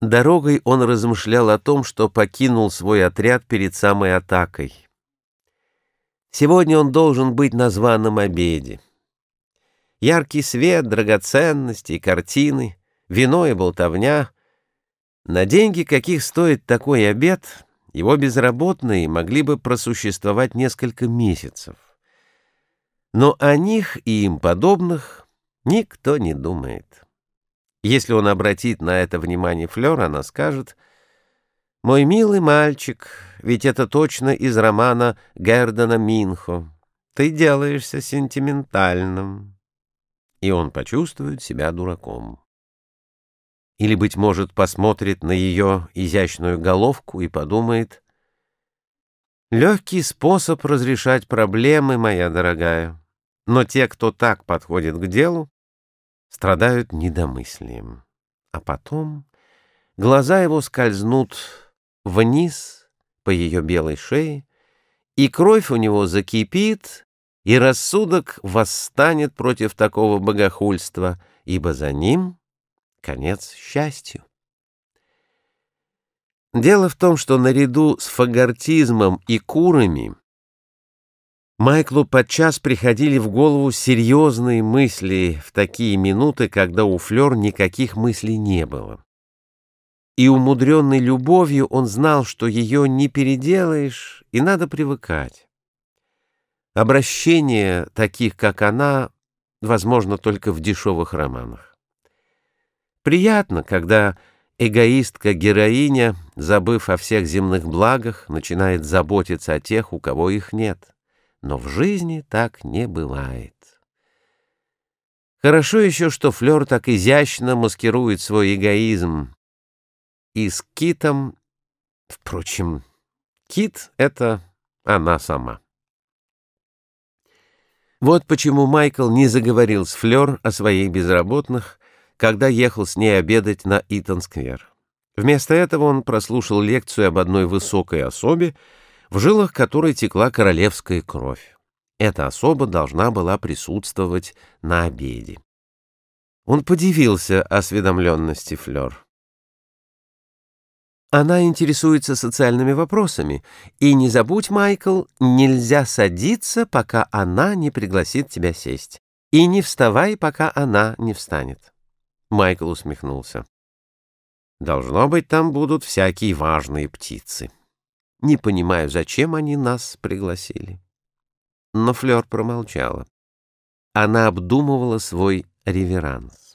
Дорогой он размышлял о том, что покинул свой отряд перед самой атакой. Сегодня он должен быть на званом обеде. Яркий свет, драгоценности картины, вино и болтовня. На деньги, каких стоит такой обед, его безработные могли бы просуществовать несколько месяцев. Но о них и им подобных никто не думает. Если он обратит на это внимание Флёр, она скажет, «Мой милый мальчик, ведь это точно из романа Гердона Минхо. Ты делаешься сентиментальным». И он почувствует себя дураком. Или, быть может, посмотрит на ее изящную головку и подумает, «Легкий способ разрешать проблемы, моя дорогая, но те, кто так подходит к делу, страдают недомыслием. А потом глаза его скользнут вниз по ее белой шее, и кровь у него закипит, и рассудок восстанет против такого богохульства, ибо за ним конец счастью. Дело в том, что наряду с фагортизмом и курами Майклу подчас приходили в голову серьезные мысли в такие минуты, когда у Флёр никаких мыслей не было. И умудренный любовью он знал, что ее не переделаешь, и надо привыкать. Обращение таких, как она, возможно только в дешевых романах. Приятно, когда эгоистка-героиня, забыв о всех земных благах, начинает заботиться о тех, у кого их нет но в жизни так не бывает. Хорошо еще, что Флёр так изящно маскирует свой эгоизм. И с Китом... Впрочем, Кит — это она сама. Вот почему Майкл не заговорил с Флёр о своих безработных, когда ехал с ней обедать на Итон-сквер. Вместо этого он прослушал лекцию об одной высокой особе, в жилах которой текла королевская кровь. Эта особа должна была присутствовать на обеде. Он подивился осведомленности Флёр. Она интересуется социальными вопросами, и не забудь, Майкл, нельзя садиться, пока она не пригласит тебя сесть, и не вставай, пока она не встанет. Майкл усмехнулся. Должно быть, там будут всякие важные птицы. Не понимаю, зачем они нас пригласили. Но Флёр промолчала. Она обдумывала свой реверанс.